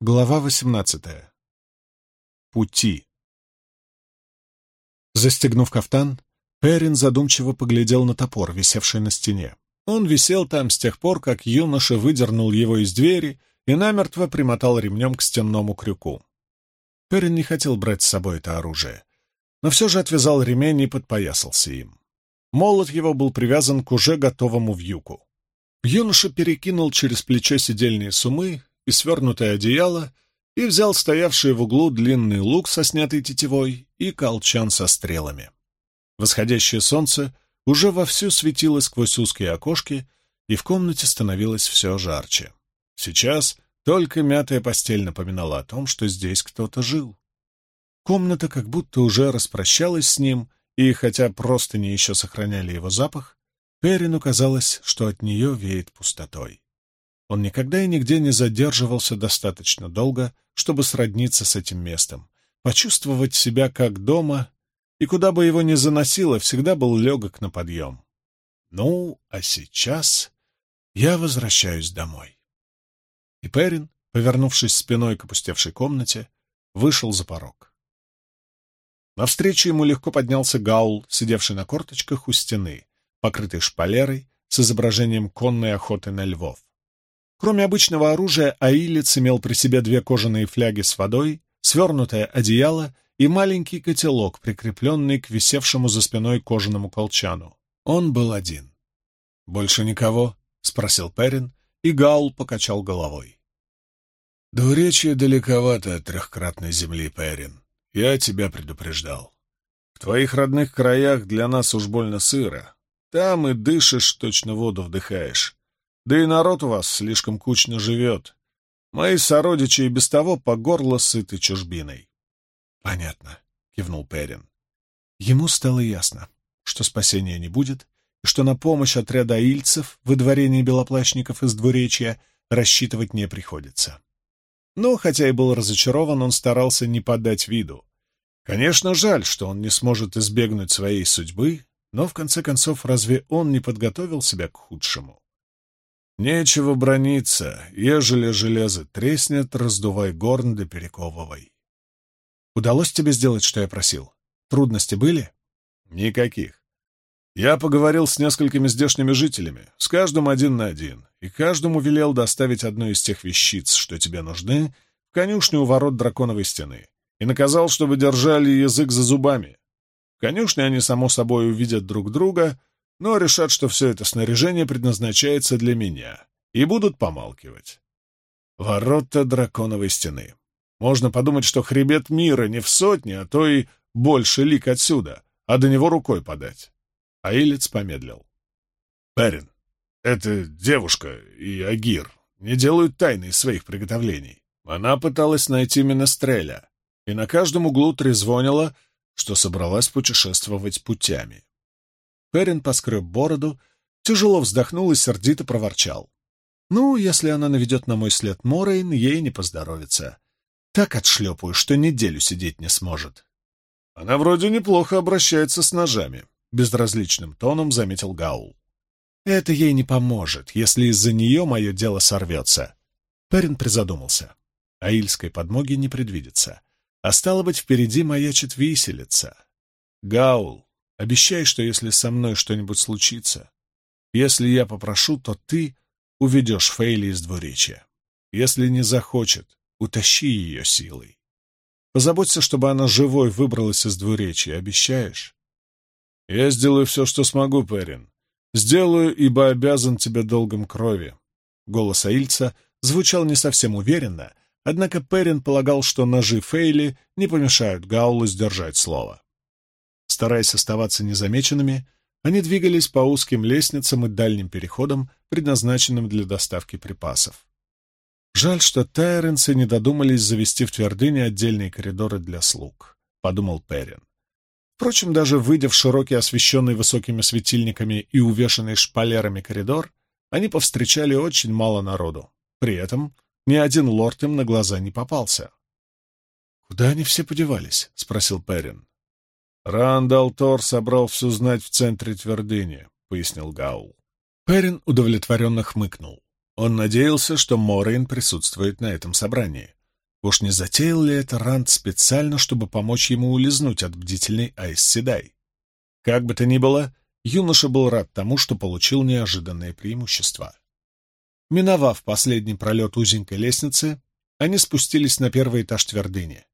Глава восемнадцатая. Пути. Застегнув кафтан, Перин задумчиво поглядел на топор, висевший на стене. Он висел там с тех пор, как юноша выдернул его из двери и намертво примотал ремнем к стенному крюку. Перин не хотел брать с собой это оружие, но все же отвязал ремень и подпоясался им. Молот его был привязан к уже готовому вьюку. Юноша перекинул через плечо сидельные сумы и свернутое одеяло и взял стоявший в углу длинный лук со снятой тетивой и колчан со стрелами. Восходящее солнце уже вовсю светило сквозь узкие окошки, и в комнате становилось все жарче. Сейчас только мятая постель напоминала о том, что здесь кто-то жил. Комната как будто уже распрощалась с ним, и хотя просто не еще сохраняли его запах, Перину казалось, что от нее веет пустотой. Он никогда и нигде не задерживался достаточно долго, чтобы сродниться с этим местом, почувствовать себя как дома, и куда бы его ни заносило, всегда был легок на подъем. Ну, а сейчас я возвращаюсь домой. И Перин, повернувшись спиной к опустевшей комнате, вышел за порог. Навстречу ему легко поднялся Гаул, сидевший на корточках у стены, покрытый шпалерой с изображением конной охоты на львов. Кроме обычного оружия, Аилец имел при себе две кожаные фляги с водой, свернутое одеяло и маленький котелок, прикрепленный к висевшему за спиной кожаному колчану. Он был один. «Больше никого?» — спросил Перин, и Гаул покачал головой. «Двуречье далековато от трехкратной земли, Перин. Я тебя предупреждал. В твоих родных краях для нас уж больно сыро. Там и дышишь, точно воду вдыхаешь. Да и народ у вас слишком кучно живет. Мои сородичи и без того по горло сыты чужбиной. — Понятно, — кивнул Перин. Ему стало ясно, что спасения не будет, и что на помощь отряда ильцев в выдворении белоплащников из двуречья рассчитывать не приходится. Но, хотя и был разочарован, он старался не подать виду. Конечно, жаль, что он не сможет избегнуть своей судьбы, но, в конце концов, разве он не подготовил себя к худшему? Нечего брониться, ежели железо треснет, раздувай горн да перековывай. Удалось тебе сделать, что я просил? Трудности были? Никаких. Я поговорил с несколькими здешними жителями, с каждым один на один, и каждому велел доставить одну из тех вещиц, что тебе нужны, в конюшню у ворот драконовой стены, и наказал, чтобы держали язык за зубами. В конюшне они, само собой, увидят друг друга — но решат, что все это снаряжение предназначается для меня, и будут помалкивать. Ворота драконовой стены. Можно подумать, что хребет мира не в сотне, а то и больше лик отсюда, а до него рукой подать. А Илец помедлил. Перин, эта девушка и Агир не делают тайны из своих приготовлений. Она пыталась найти Менестреля, и на каждом углу трезвонила, что собралась путешествовать путями. Перин поскреб бороду, тяжело вздохнул и сердито проворчал. «Ну, если она наведет на мой след Морейн, ей не поздоровится. Так отшлепаю, что неделю сидеть не сможет». «Она вроде неплохо обращается с ножами», — безразличным тоном заметил Гаул. «Это ей не поможет, если из-за нее мое дело сорвется». Перин призадумался. Аильской подмоги не предвидится. А стало быть, впереди маячит виселица. Гаул, Обещай, что если со мной что-нибудь случится, если я попрошу, то ты уведешь Фейли из двуречья. Если не захочет, утащи ее силой. Позаботься, чтобы она живой выбралась из двуречья, обещаешь? Я сделаю все, что смогу, Перин. Сделаю, ибо обязан тебе долгом крови. Голос Аильца звучал не совсем уверенно, однако Перин полагал, что ножи Фейли не помешают Гаулу сдержать слово. Стараясь оставаться незамеченными, они двигались по узким лестницам и дальним переходам, предназначенным для доставки припасов. «Жаль, что тайренцы не додумались завести в твердыне отдельные коридоры для слуг», — подумал Перин. Впрочем, даже выйдя в широкий, освещенный высокими светильниками и увешанный шпалерами коридор, они повстречали очень мало народу. При этом ни один лорд им на глаза не попался. «Куда они все подевались?» — спросил Перин. «Рандал Тор собрал всю знать в центре твердыни», — пояснил Гаул. Перин удовлетворенно хмыкнул. Он надеялся, что Морейн присутствует на этом собрании. Уж не затеял ли это Ранд специально, чтобы помочь ему улизнуть от бдительной Айс Седай? Как бы то ни было, юноша был рад тому, что получил неожиданное преимущество. Миновав последний пролет узенькой лестницы, они спустились на первый этаж твердыни.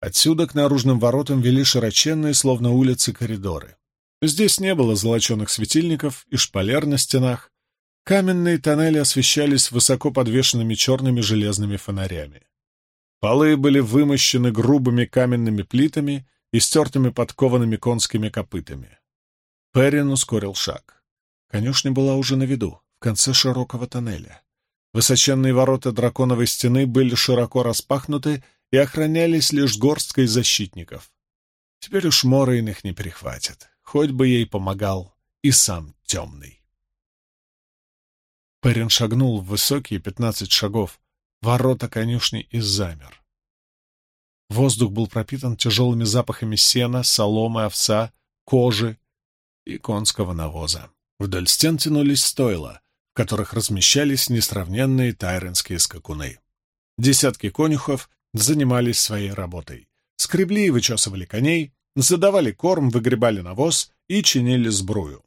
Отсюда к наружным воротам вели широченные, словно улицы, коридоры. Здесь не было золоченых светильников и шпалер на стенах. Каменные тоннели освещались высоко подвешенными черными железными фонарями. Полы были вымощены грубыми каменными плитами и стертыми подкованными конскими копытами. Перрин ускорил шаг. Конюшня была уже на виду, в конце широкого тоннеля. Высоченные ворота драконовой стены были широко распахнуты и охранялись лишь горсткой защитников. Теперь уж Морейн их не перехватит, хоть бы ей помогал и сам темный. Перин шагнул в высокие пятнадцать шагов, ворота конюшни и замер. Воздух был пропитан тяжелыми запахами сена, соломы, овса, кожи и конского навоза. Вдоль стен тянулись стойла, в которых размещались несравненные тайренские скакуны. Десятки конюхов занимались своей работой. Скребли и вычесывали коней, задавали корм, выгребали навоз и чинили сбрую.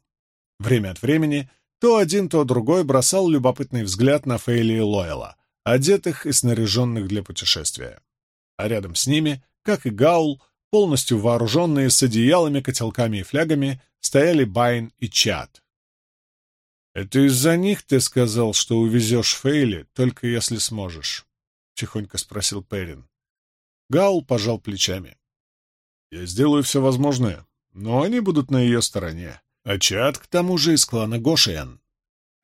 Время от времени то один, то другой бросал любопытный взгляд на Фейли и Лойла, одетых и снаряженных для путешествия. А рядом с ними, как и Гаул, полностью вооруженные с одеялами, котелками и флягами, стояли Байн и Чад. «Это из-за них ты сказал, что увезешь Фейли, только если сможешь?» — тихонько спросил Перин. Гаул пожал плечами. «Я сделаю все возможное, но они будут на ее стороне. А Чад, к тому же, из клана Гошиан.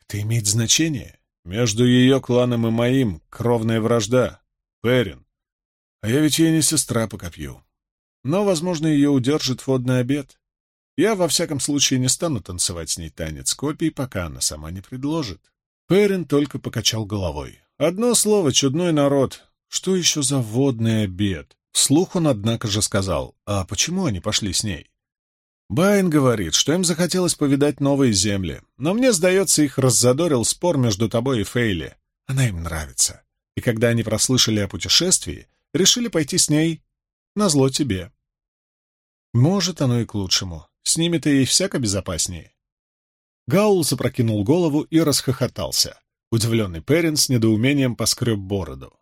Это имеет значение. Между ее кланом и моим кровная вражда. Перин. А я ведь ей не сестра по копью. Но, возможно, ее удержит водный обед. Я, во всяком случае, не стану танцевать с ней танец копий, пока она сама не предложит. Перин только покачал головой. Одно слово — чудной народ. Что еще за водный обед? Вслух он, однако же, сказал, а почему они пошли с ней? Байн говорит, что им захотелось повидать новые земли, но мне, сдается, их раззадорил спор между тобой и Фейли. Она им нравится. И когда они прослышали о путешествии, решили пойти с ней на зло тебе. Может, оно и к лучшему. С ними-то ей всяко безопаснее. Гаул запрокинул голову и расхохотался. Удивленный Перин с недоумением поскреб бороду.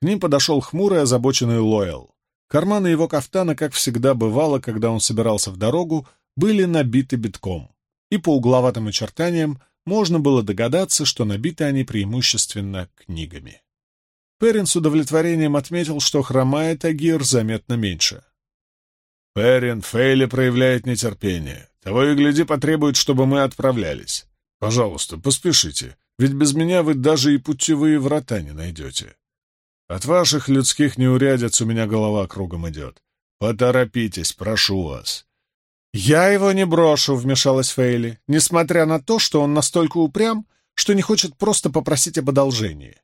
К ним подошел хмурый, озабоченный Лоэл. Карманы его кафтана, как всегда бывало, когда он собирался в дорогу, были набиты битком, и по угловатым очертаниям можно было догадаться, что набиты они преимущественно книгами. Перин с удовлетворением отметил, что хромает Агир заметно меньше. «Перин, Фейли проявляет нетерпение. Того и гляди потребует, чтобы мы отправлялись. Пожалуйста, поспешите, ведь без меня вы даже и путевые врата не найдете. От ваших людских неурядиц у меня голова кругом идет. Поторопитесь, прошу вас. «Я его не брошу», — вмешалась Фейли, несмотря на то, что он настолько упрям, что не хочет просто попросить об одолжении.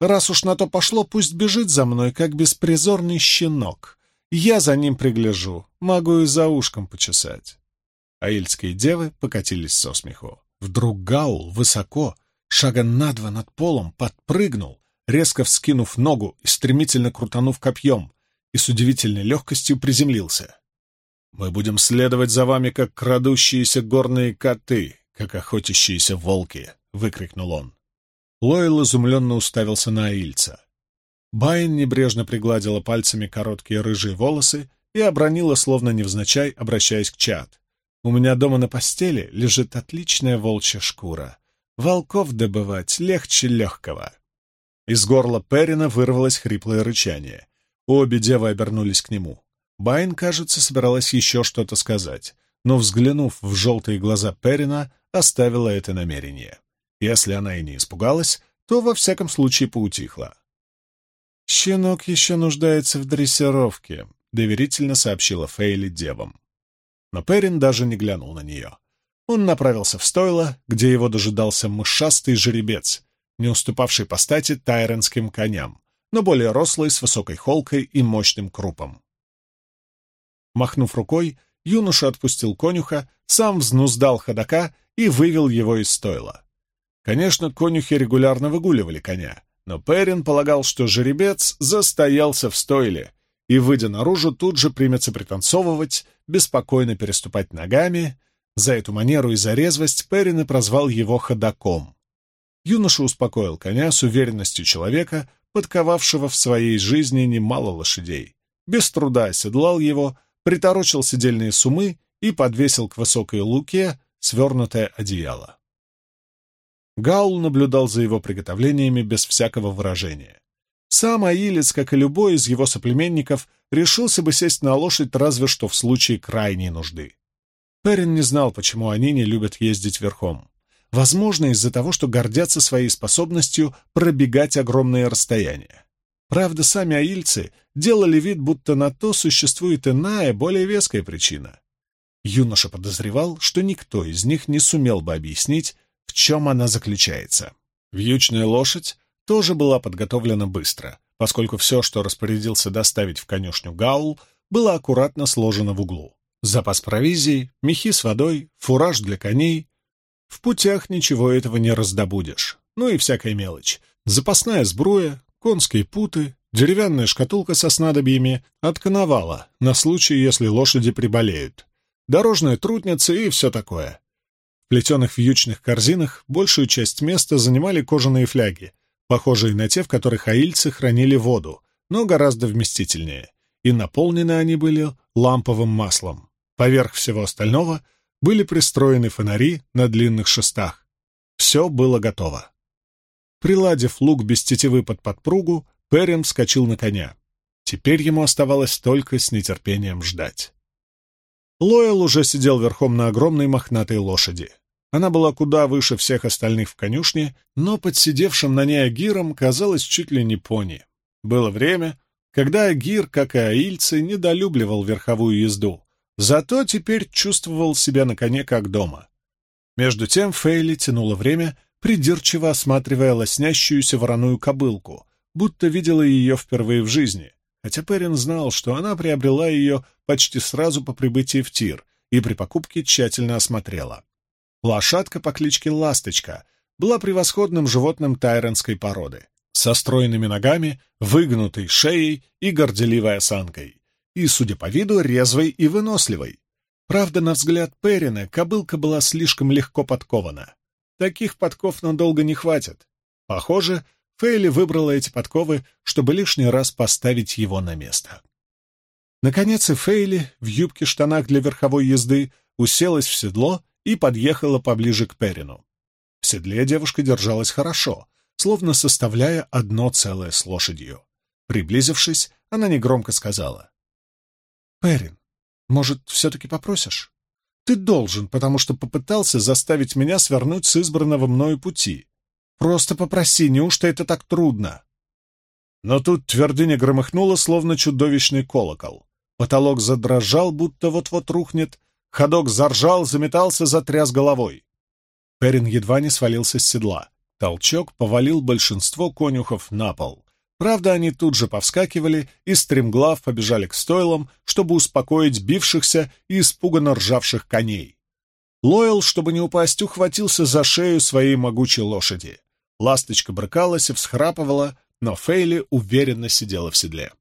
Раз уж на то пошло, пусть бежит за мной, как беспризорный щенок. Я за ним пригляжу, могу и за ушком почесать. Аильские девы покатились со смеху. Вдруг Гаул высоко, шага на над полом, подпрыгнул, резко вскинув ногу и стремительно крутанув копьем, и с удивительной легкостью приземлился. «Мы будем следовать за вами, как крадущиеся горные коты, как охотящиеся волки!» — выкрикнул он. Лойл изумленно уставился на Аильца. Байн небрежно пригладила пальцами короткие рыжие волосы и обронила, словно невзначай, обращаясь к чат. «У меня дома на постели лежит отличная волчья шкура. Волков добывать легче легкого». Из горла Перина вырвалось хриплое рычание. Обе девы обернулись к нему. Байн, кажется, собиралась еще что-то сказать, но, взглянув в желтые глаза Перина, оставила это намерение. Если она и не испугалась, то во всяком случае поутихла. «Щенок еще нуждается в дрессировке», — доверительно сообщила Фейли девам. Но Перин даже не глянул на нее. Он направился в стойло, где его дожидался мышастый жеребец, не уступавший по стати тайренским коням, но более рослый, с высокой холкой и мощным крупом. Махнув рукой, юноша отпустил конюха, сам взнуздал ходока и вывел его из стойла. Конечно, конюхи регулярно выгуливали коня, Но Перин полагал, что жеребец застоялся в стойле, и, выйдя наружу, тут же примется пританцовывать, беспокойно переступать ногами. За эту манеру и за резвость Перин и прозвал его ходаком. Юноша успокоил коня с уверенностью человека, подковавшего в своей жизни немало лошадей. Без труда оседлал его, приторочил седельные сумы и подвесил к высокой луке свернутое одеяло. Гаул наблюдал за его приготовлениями без всякого выражения. Сам Аилец, как и любой из его соплеменников, решился бы сесть на лошадь разве что в случае крайней нужды. Перин не знал, почему они не любят ездить верхом. Возможно, из-за того, что гордятся своей способностью пробегать огромные расстояния. Правда, сами аильцы делали вид, будто на то существует иная, более веская причина. Юноша подозревал, что никто из них не сумел бы объяснить, в чем она заключается. Вьючная лошадь тоже была подготовлена быстро, поскольку все, что распорядился доставить в конюшню Гаул, было аккуратно сложено в углу. Запас провизии, мехи с водой, фураж для коней. В путях ничего этого не раздобудешь. Ну и всякая мелочь. Запасная сбруя, конские путы, деревянная шкатулка со снадобьями от коновала на случай, если лошади приболеют, дорожная трутница и все такое. В плетеных вьючных корзинах большую часть места занимали кожаные фляги, похожие на те, в которых аильцы хранили воду, но гораздо вместительнее, и наполнены они были ламповым маслом. Поверх всего остального были пристроены фонари на длинных шестах. Все было готово. Приладив лук без тетивы под подпругу, Перин вскочил на коня. Теперь ему оставалось только с нетерпением ждать. Лоэл уже сидел верхом на огромной мохнатой лошади. Она была куда выше всех остальных в конюшне, но под сидевшим на ней Агиром казалось чуть ли не пони. Было время, когда Агир, как и аильцы, недолюбливал верховую езду, зато теперь чувствовал себя на коне как дома. Между тем Фейли тянуло время, придирчиво осматривая лоснящуюся вороную кобылку, будто видела ее впервые в жизни, хотя Перин знал, что она приобрела ее почти сразу по прибытии в тир и при покупке тщательно осмотрела. Лошадка по кличке Ласточка была превосходным животным тайренской породы, со стройными ногами, выгнутой шеей и горделивой осанкой, и, судя по виду, резвой и выносливой. Правда, на взгляд Перина, кобылка была слишком легко подкована. Таких подков надолго не хватит. Похоже, Фейли выбрала эти подковы, чтобы лишний раз поставить его на место. Наконец и Фейли в юбке-штанах для верховой езды уселась в седло и подъехала поближе к Перину. В седле девушка держалась хорошо, словно составляя одно целое с лошадью. Приблизившись, она негромко сказала. «Перин, может, все-таки попросишь? Ты должен, потому что попытался заставить меня свернуть с избранного мною пути. Просто попроси, неужто это так трудно?» Но тут твердыня громыхнула, словно чудовищный колокол. Потолок задрожал, будто вот-вот рухнет, Ходок заржал, заметался, затряс головой. Перин едва не свалился с седла. Толчок повалил большинство конюхов на пол. Правда, они тут же повскакивали и стремглав побежали к стойлам, чтобы успокоить бившихся и испуганно ржавших коней. Лойл, чтобы не упасть, ухватился за шею своей могучей лошади. Ласточка брыкалась и всхрапывала, но Фейли уверенно сидела в седле.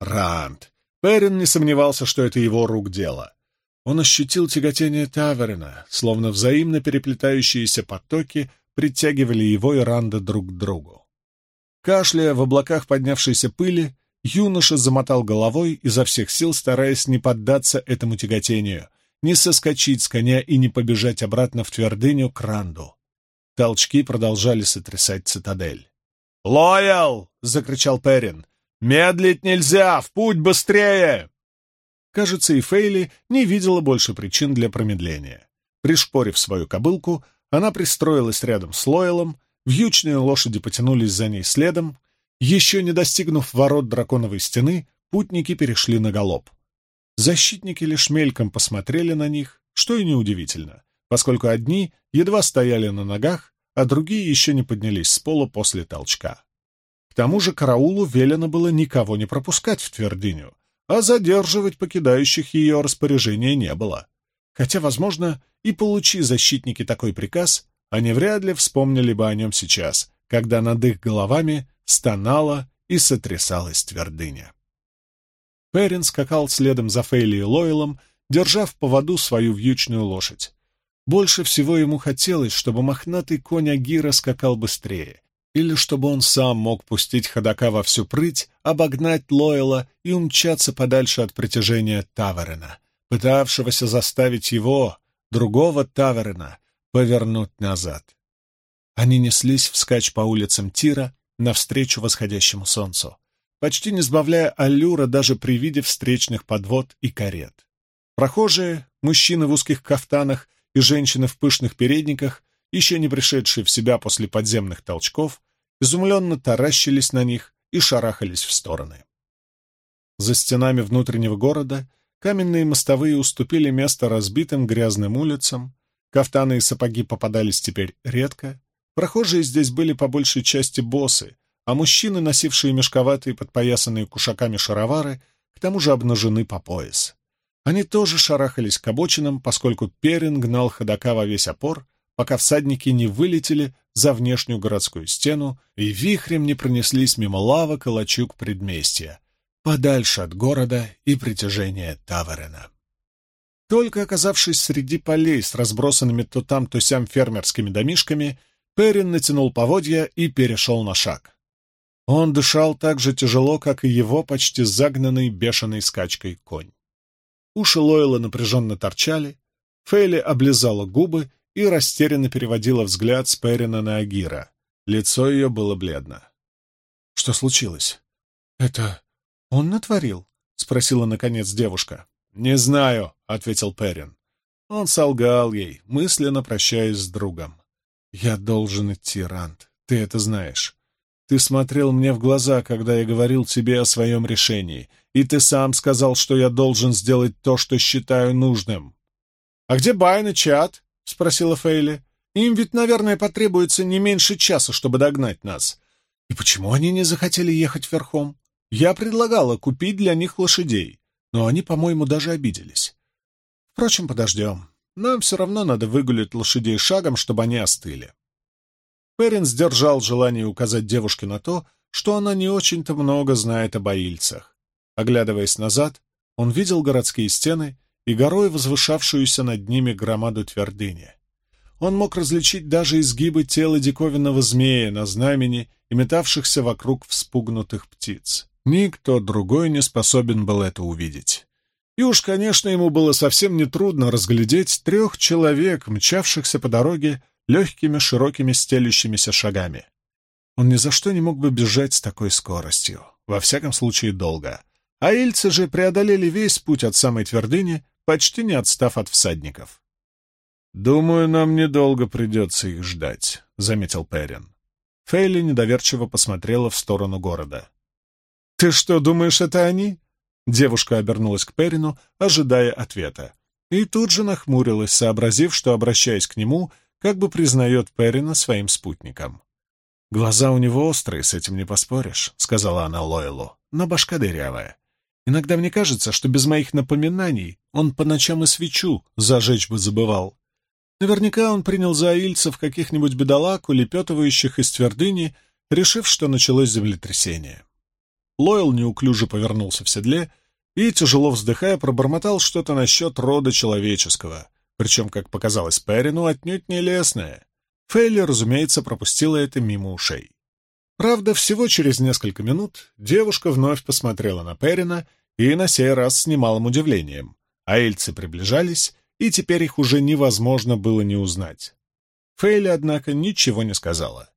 Ранд. Перин не сомневался, что это его рук дело. Он ощутил тяготение Таверена, словно взаимно переплетающиеся потоки притягивали его и Ранда друг к другу. Кашляя в облаках поднявшейся пыли, юноша замотал головой, изо всех сил стараясь не поддаться этому тяготению, не соскочить с коня и не побежать обратно в твердыню к Ранду. Толчки продолжали сотрясать цитадель. «Лоял!» — закричал Перин. «Медлить нельзя! В путь быстрее!» Кажется, и Фейли не видела больше причин для промедления. Пришпорив свою кобылку, она пристроилась рядом с Лойлом, вьючные лошади потянулись за ней следом. Еще не достигнув ворот драконовой стены, путники перешли на галоп. Защитники лишь мельком посмотрели на них, что и неудивительно, поскольку одни едва стояли на ногах, а другие еще не поднялись с пола после толчка. К тому же караулу велено было никого не пропускать в твердыню, а задерживать покидающих ее распоряжение не было. Хотя, возможно, и получи защитники такой приказ, они вряд ли вспомнили бы о нем сейчас, когда над их головами стонала и сотрясалась твердыня. Перин скакал следом за Фейли и Лойлом, держа в поводу свою вьючную лошадь. Больше всего ему хотелось, чтобы мохнатый конь Агира скакал быстрее, или чтобы он сам мог пустить ходока во всю прыть, обогнать Лойла и умчаться подальше от притяжения Таверена, пытавшегося заставить его, другого Таверена, повернуть назад. Они неслись вскачь по улицам Тира навстречу восходящему солнцу, почти не сбавляя аллюра даже при виде встречных подвод и карет. Прохожие, мужчины в узких кафтанах и женщины в пышных передниках, еще не пришедшие в себя после подземных толчков, изумленно таращились на них и шарахались в стороны. За стенами внутреннего города каменные мостовые уступили место разбитым грязным улицам, кафтаны и сапоги попадались теперь редко, прохожие здесь были по большей части боссы, а мужчины, носившие мешковатые подпоясанные кушаками шаровары, к тому же обнажены по пояс. Они тоже шарахались к обочинам, поскольку Перин гнал ходока во весь опор, пока всадники не вылетели за внешнюю городскую стену и вихрем не пронеслись мимо лавок и лачуг предместья, подальше от города и притяжения Таверена. Только оказавшись среди полей с разбросанными то там, то сям фермерскими домишками, Перин натянул поводья и перешел на шаг. Он дышал так же тяжело, как и его почти загнанный бешеной скачкой конь. Уши Лойла напряженно торчали, Фейли облизала губы и растерянно переводила взгляд с Перина на Агира. Лицо ее было бледно. — Что случилось? — Это он натворил? — спросила, наконец, девушка. — Не знаю, — ответил Перин. Он солгал ей, мысленно прощаясь с другом. — Я должен идти, Рант, ты это знаешь. Ты смотрел мне в глаза, когда я говорил тебе о своем решении, и ты сам сказал, что я должен сделать то, что считаю нужным. — А где Байн и Чат? — спросила Фейли. — Им ведь, наверное, потребуется не меньше часа, чтобы догнать нас. И почему они не захотели ехать верхом? Я предлагала купить для них лошадей, но они, по-моему, даже обиделись. Впрочем, подождем. Нам все равно надо выгулять лошадей шагом, чтобы они остыли. Перин сдержал желание указать девушке на то, что она не очень-то много знает об аильцах. Оглядываясь назад, он видел городские стены и горой возвышавшуюся над ними громаду твердыни. Он мог различить даже изгибы тела диковинного змея на знамени и метавшихся вокруг вспугнутых птиц. Никто другой не способен был это увидеть. И уж, конечно, ему было совсем нетрудно разглядеть трех человек, мчавшихся по дороге легкими, широкими, стелющимися шагами. Он ни за что не мог бы бежать с такой скоростью, во всяком случае долго. А ильцы же преодолели весь путь от самой твердыни, почти не отстав от всадников. «Думаю, нам недолго придется их ждать», — заметил Перин. Фейли недоверчиво посмотрела в сторону города. «Ты что, думаешь, это они?» Девушка обернулась к Перину, ожидая ответа. И тут же нахмурилась, сообразив, что, обращаясь к нему, как бы признает Перрина своим спутником. «Глаза у него острые, с этим не поспоришь», — сказала она Лойлу, — «но башка дырявая. Иногда мне кажется, что без моих напоминаний он по ночам и свечу зажечь бы забывал. Наверняка он принял за аильцев каких-нибудь бедолаг, улепетывающих из твердыни, решив, что началось землетрясение». Лойл неуклюже повернулся в седле и, тяжело вздыхая, пробормотал что-то насчет рода человеческого — причем, как показалось Перину, отнюдь не лесное. Фейли, разумеется, пропустила это мимо ушей. Правда, всего через несколько минут девушка вновь посмотрела на Перина и на сей раз с немалым удивлением. А эльцы приближались, и теперь их уже невозможно было не узнать. Фейли, однако, ничего не сказала.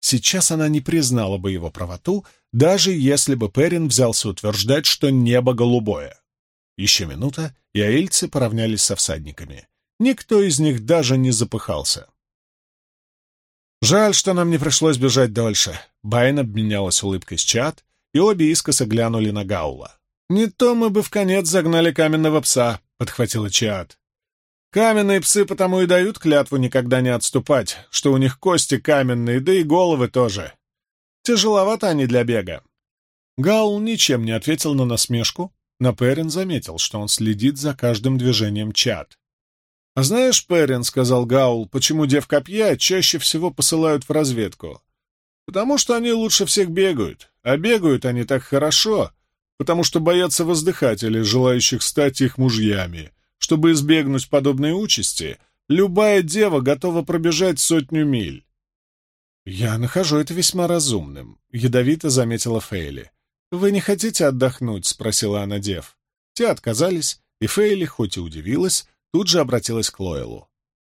Сейчас она не признала бы его правоту, даже если бы Перин взялся утверждать, что небо голубое. Еще минута, и аильцы поравнялись со всадниками. Никто из них даже не запыхался. «Жаль, что нам не пришлось бежать дольше», — Байн обменялась улыбкой с чат, и обе искоса глянули на Гаула. «Не то мы бы в конец загнали каменного пса», — подхватила Чат. «Каменные псы потому и дают клятву никогда не отступать, что у них кости каменные, да и головы тоже. Тяжеловато они для бега». Гаул ничем не ответил на насмешку, но Перин заметил, что он следит за каждым движением Чат. «А знаешь, Перин, — сказал Гаул, — почему дев копья чаще всего посылают в разведку? Потому что они лучше всех бегают, а бегают они так хорошо, потому что боятся воздыхателей, желающих стать их мужьями. Чтобы избегнуть подобной участи, любая дева готова пробежать сотню миль. «Я нахожу это весьма разумным», — ядовито заметила Фейли. «Вы не хотите отдохнуть?» — спросила она дев. Те отказались, и Фейли, хоть и удивилась, тут же обратилась к Лоэлу.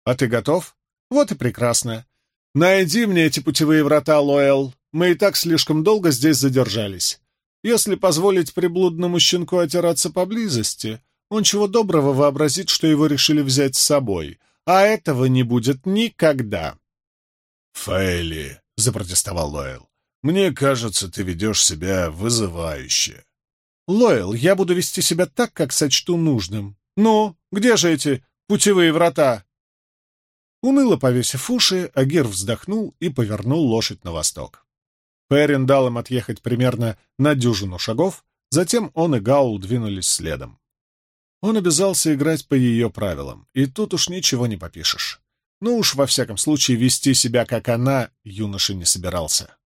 «А ты готов? Вот и прекрасно. Найди мне эти путевые врата, Лоэл. Мы и так слишком долго здесь задержались. Если позволить приблудному щенку отираться поблизости, он чего доброго вообразит, что его решили взять с собой, а этого не будет никогда. «Фейли», — запротестовал Лойл, — «мне кажется, ты ведешь себя вызывающе». «Лойл, я буду вести себя так, как сочту нужным. Ну, где же эти путевые врата?» Уныло повесив уши, Агир вздохнул и повернул лошадь на восток. Перин дал им отъехать примерно на дюжину шагов, затем он и Гаул двинулись следом. Он обязался играть по ее правилам, и тут уж ничего не попишешь. Ну уж, во всяком случае, вести себя, как она, юноша не собирался.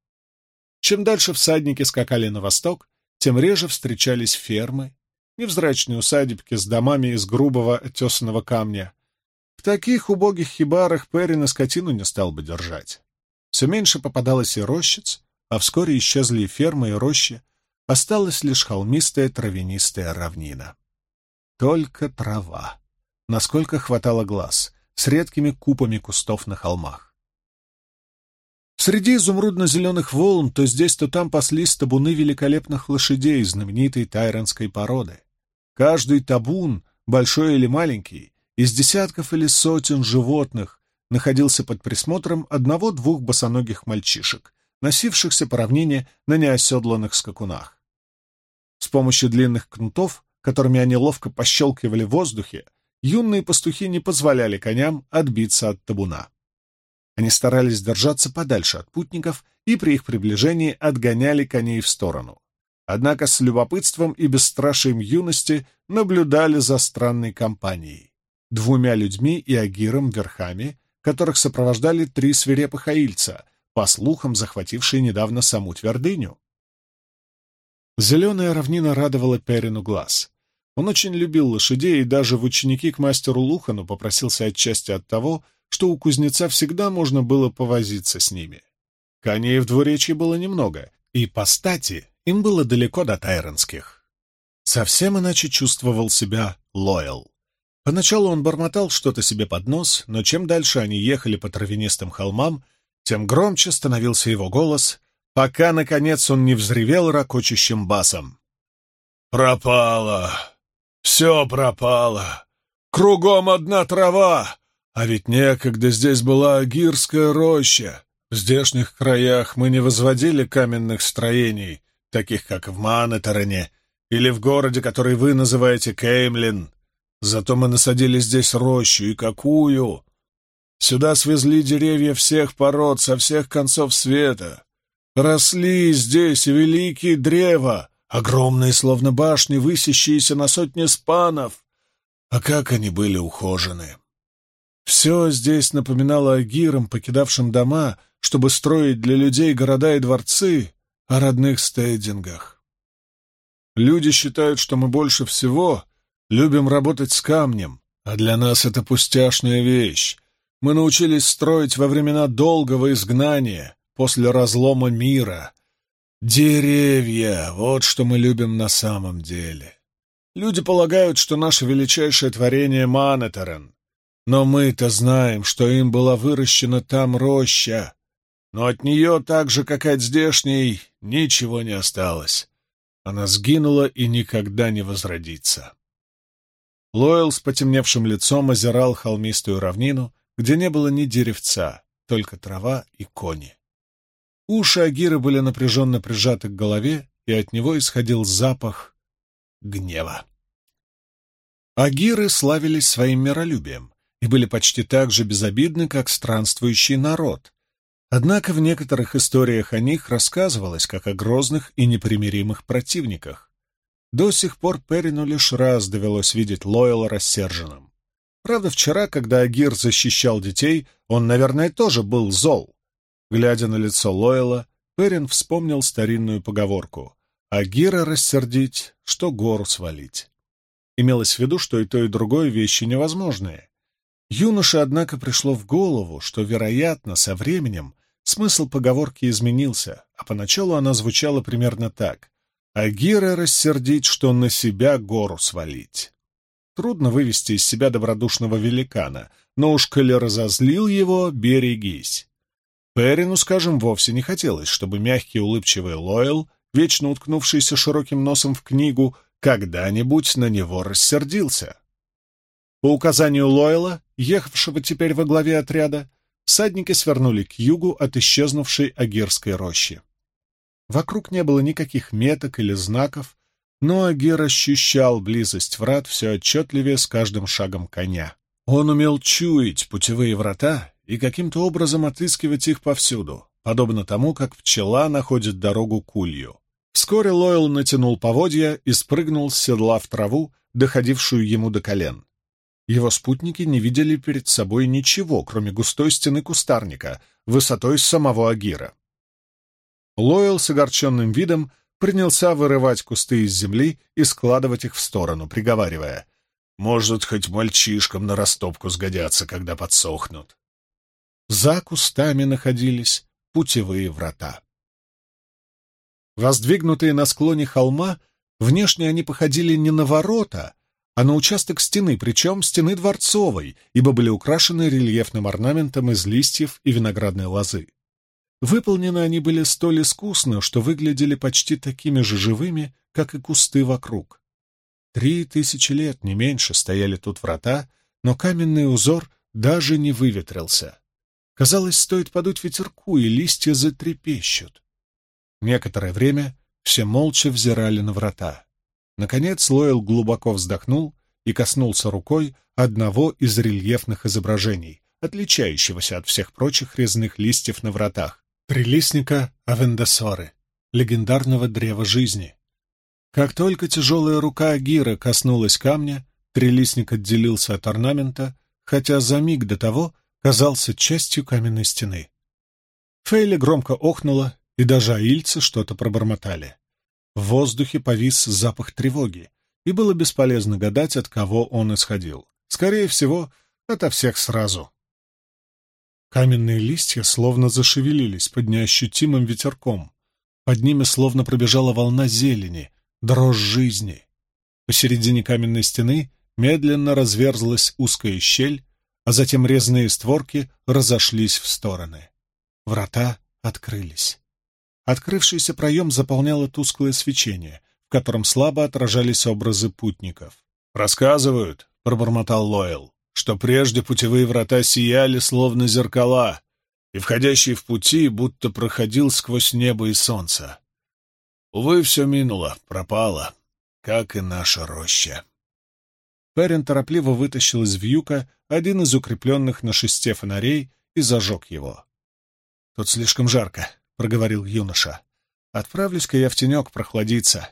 Чем дальше всадники скакали на восток, тем реже встречались фермы, невзрачные усадебки с домами из грубого отесанного камня. В таких убогих хибарах Перин и скотину не стал бы держать. Все меньше попадалось и рощиц, а вскоре исчезли и фермы, и рощи, осталась лишь холмистая травянистая равнина. Только трава, насколько хватало глаз, с редкими купами кустов на холмах. Среди изумрудно-зеленых волн то здесь, то там паслись табуны великолепных лошадей знаменитой тайронской породы. Каждый табун, большой или маленький, из десятков или сотен животных, находился под присмотром одного-двух босоногих мальчишек, носившихся по равнине на неоседланных скакунах. С помощью длинных кнутов, которыми они ловко пощелкивали в воздухе, юные пастухи не позволяли коням отбиться от табуна. Они старались держаться подальше от путников и при их приближении отгоняли коней в сторону. Однако с любопытством и бесстрашием юности наблюдали за странной компанией. Двумя людьми и агиром верхами, которых сопровождали три свирепых аильца — по слухам захватившие недавно саму твердыню. Зеленая равнина радовала Перину глаз. Он очень любил лошадей и даже в ученики к мастеру Лухану попросился отчасти от того, что у кузнеца всегда можно было повозиться с ними. Коней в двуречье было немного, и по стати им было далеко до тайронских. Совсем иначе чувствовал себя Лойл. Поначалу он бормотал что-то себе под нос, но чем дальше они ехали по травянистым холмам, тем громче становился его голос, пока, наконец, он не взревел ракочущим басом. «Пропало! Все пропало! Кругом одна трава! А ведь некогда здесь была Агирская роща. В здешних краях мы не возводили каменных строений, таких как в Манетерене или в городе, который вы называете Кеймлин. Зато мы насадили здесь рощу, и какую! Сюда свезли деревья всех пород со всех концов света. Росли здесь великие древа, огромные, словно башни, высящиеся на сотни спанов. А как они были ухожены! Все здесь напоминало агирам, покидавшим дома, чтобы строить для людей города и дворцы, о родных стейдингах. Люди считают, что мы больше всего любим работать с камнем, а для нас это пустяшная вещь, мы научились строить во времена долгого изгнания, после разлома мира. Деревья — вот что мы любим на самом деле. Люди полагают, что наше величайшее творение — Манетерен. Но мы-то знаем, что им была выращена там роща. Но от нее, так же, как от здешней, ничего не осталось. Она сгинула и никогда не возродится. Лойл с потемневшим лицом озирал холмистую равнину, где не было ни деревца, только трава и кони. Уши Агиры были напряженно прижаты к голове, и от него исходил запах гнева. Агиры славились своим миролюбием и были почти так же безобидны, как странствующий народ. Однако в некоторых историях о них рассказывалось как о грозных и непримиримых противниках. До сих пор Перину лишь раз довелось видеть Лойла рассерженным. Правда, вчера, когда Агир защищал детей, он, наверное, тоже был зол. Глядя на лицо Лойла, Перин вспомнил старинную поговорку «Агира рассердить, что гору свалить». Имелось в виду, что и то, и другое вещи невозможные. Юноше, однако, пришло в голову, что, вероятно, со временем смысл поговорки изменился, а поначалу она звучала примерно так «Агира рассердить, что на себя гору свалить». Трудно вывести из себя добродушного великана, но уж коли разозлил его, берегись. Перину, скажем, вовсе не хотелось, чтобы мягкий улыбчивый Лойл, вечно уткнувшийся широким носом в книгу, когда-нибудь на него рассердился. По указанию Лойла, ехавшего теперь во главе отряда, всадники свернули к югу от исчезнувшей Агирской рощи. Вокруг не было никаких меток или знаков, но Агир ощущал близость врат все отчетливее с каждым шагом коня. Он умел чуять путевые врата и каким-то образом отыскивать их повсюду, подобно тому, как пчела находит дорогу к улью. Вскоре Лойл натянул поводья и спрыгнул с седла в траву, доходившую ему до колен. Его спутники не видели перед собой ничего, кроме густой стены кустарника, высотой самого Агира. Лойл с огорченным видом принялся вырывать кусты из земли и складывать их в сторону, приговаривая, «Может, хоть мальчишкам на растопку сгодятся, когда подсохнут». За кустами находились путевые врата. Воздвигнутые на склоне холма, внешне они походили не на ворота, а на участок стены, причем стены дворцовой, ибо были украшены рельефным орнаментом из листьев и виноградной лозы. Выполнены они были столь искусно, что выглядели почти такими же живыми, как и кусты вокруг. Три тысячи лет, не меньше, стояли тут врата, но каменный узор даже не выветрился. Казалось, стоит подуть ветерку, и листья затрепещут. Некоторое время все молча взирали на врата. Наконец Лойл глубоко вздохнул и коснулся рукой одного из рельефных изображений, отличающегося от всех прочих резных листьев на вратах, прилистника Авендесоры, легендарного древа жизни. Как только тяжелая рука Агира коснулась камня, трилистник отделился от орнамента, хотя за миг до того казался частью каменной стены. Фейли громко охнула, и даже аильцы что-то пробормотали. В воздухе повис запах тревоги, и было бесполезно гадать, от кого он исходил. Скорее всего, ото всех сразу. Каменные листья словно зашевелились под неощутимым ветерком. Под ними словно пробежала волна зелени, дрожь жизни. Посередине каменной стены медленно разверзлась узкая щель, а затем резные створки разошлись в стороны. Врата открылись. Открывшийся проем заполняло тусклое свечение, в котором слабо отражались образы путников. «Рассказывают», — пробормотал Лойл, «что прежде путевые врата сияли, словно зеркала, и входящий в пути будто проходил сквозь небо и солнце. Увы, все минуло, пропало, как и наша роща». Перин торопливо вытащил из вьюка один из укрепленных на шесте фонарей и зажег его. «Тут слишком жарко», — проговорил юноша. «Отправлюсь-ка я в тенек прохладиться».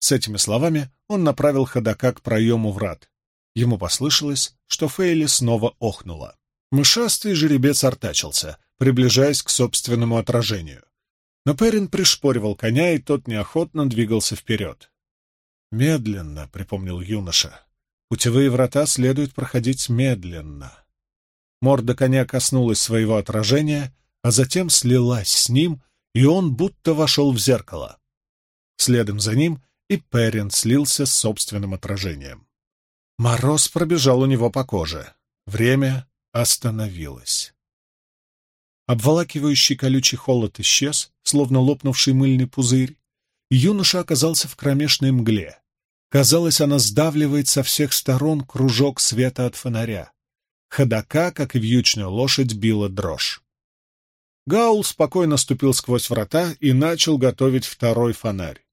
С этими словами он направил ходока к проему врат. Ему послышалось, что Фейли снова охнула. Мышастый жеребец артачился, приближаясь к собственному отражению. Но Перин пришпоривал коня, и тот неохотно двигался вперед. «Медленно», — припомнил юноша. Путевые врата следует проходить медленно. Морда коня коснулась своего отражения, а затем слилась с ним, и он будто вошел в зеркало. Следом за ним и Перин слился с собственным отражением. Мороз пробежал у него по коже. Время остановилось. Обволакивающий колючий холод исчез, словно лопнувший мыльный пузырь, и юноша оказался в кромешной мгле. Казалось, она сдавливает со всех сторон кружок света от фонаря. Ходока, как и вьючная лошадь, била дрожь. Гаул спокойно ступил сквозь врата и начал готовить второй фонарь.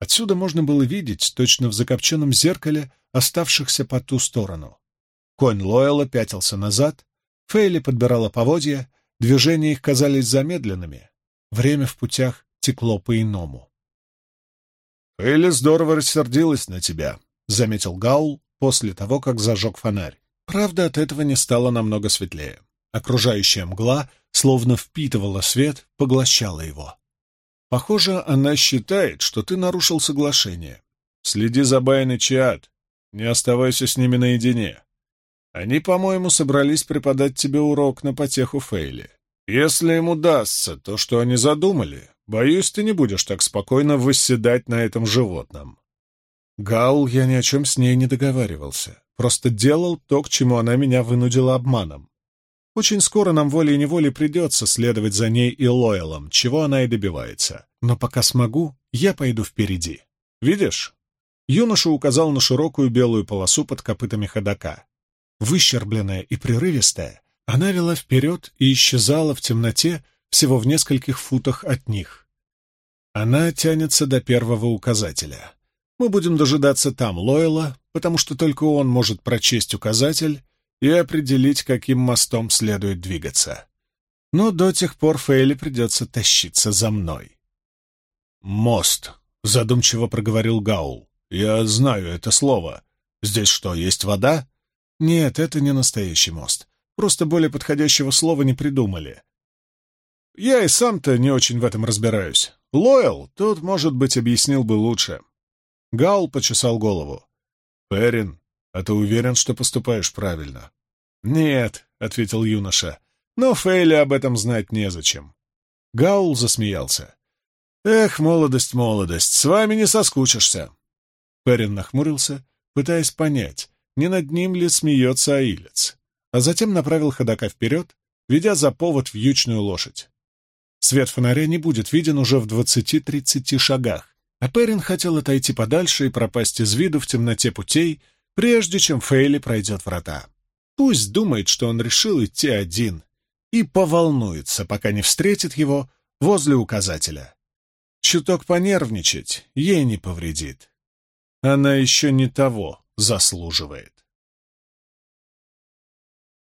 Отсюда можно было видеть, точно в закопченном зеркале, оставшихся по ту сторону. Конь Лойла пятился назад, Фейли подбирала поводья, движения их казались замедленными. Время в путях текло по-иному. «Элли здорово рассердилась на тебя», — заметил Гаул после того, как зажег фонарь. Правда, от этого не стало намного светлее. Окружающая мгла словно впитывала свет, поглощала его. Похоже, она считает, что ты нарушил соглашение. Следи за Байн и Чиат, не оставайся с ними наедине. Они, по-моему, собрались преподать тебе урок на потеху Фейли. Если им удастся то, что они задумали, боюсь, ты не будешь так спокойно восседать на этом животном. Гаул, я ни о чем с ней не договаривался. Просто делал то, к чему она меня вынудила обманом. Очень скоро нам волей-неволей придется следовать за ней и Лойлом, чего она и добивается. Но пока смогу, я пойду впереди. Видишь? Юноша указал на широкую белую полосу под копытами ходока. Выщербленная и прерывистая, она вела вперед и исчезала в темноте всего в нескольких футах от них. Она тянется до первого указателя. Мы будем дожидаться там Лойла, потому что только он может прочесть указатель и определить, каким мостом следует двигаться. Но до тех пор Фейли придется тащиться за мной. «Мост», — задумчиво проговорил Гаул. «Я знаю это слово. Здесь что, есть вода?» «Нет, это не настоящий мост. Просто более подходящего слова не придумали. Я и сам-то не очень в этом разбираюсь. Лойл тут, может быть, объяснил бы лучше». Гаул почесал голову. «Перин, а ты уверен, что поступаешь правильно?» «Нет», — ответил юноша, — «но Фейли об этом знать незачем». Гаул засмеялся. «Эх, молодость, молодость, с вами не соскучишься. Перин нахмурился, пытаясь понять, не над ним ли смеется Аилец, а затем направил ходока вперед, ведя за повод вьючную лошадь. Свет фонаря не будет виден уже в двадцати-тридцати шагах, а Перин хотел отойти подальше и пропасть из виду в темноте путей, прежде чем Фейли пройдет врата. Пусть думает, что он решил идти один, и поволнуется, пока не встретит его возле указателя. Чуток понервничать ей не повредит. Она еще не того заслуживает.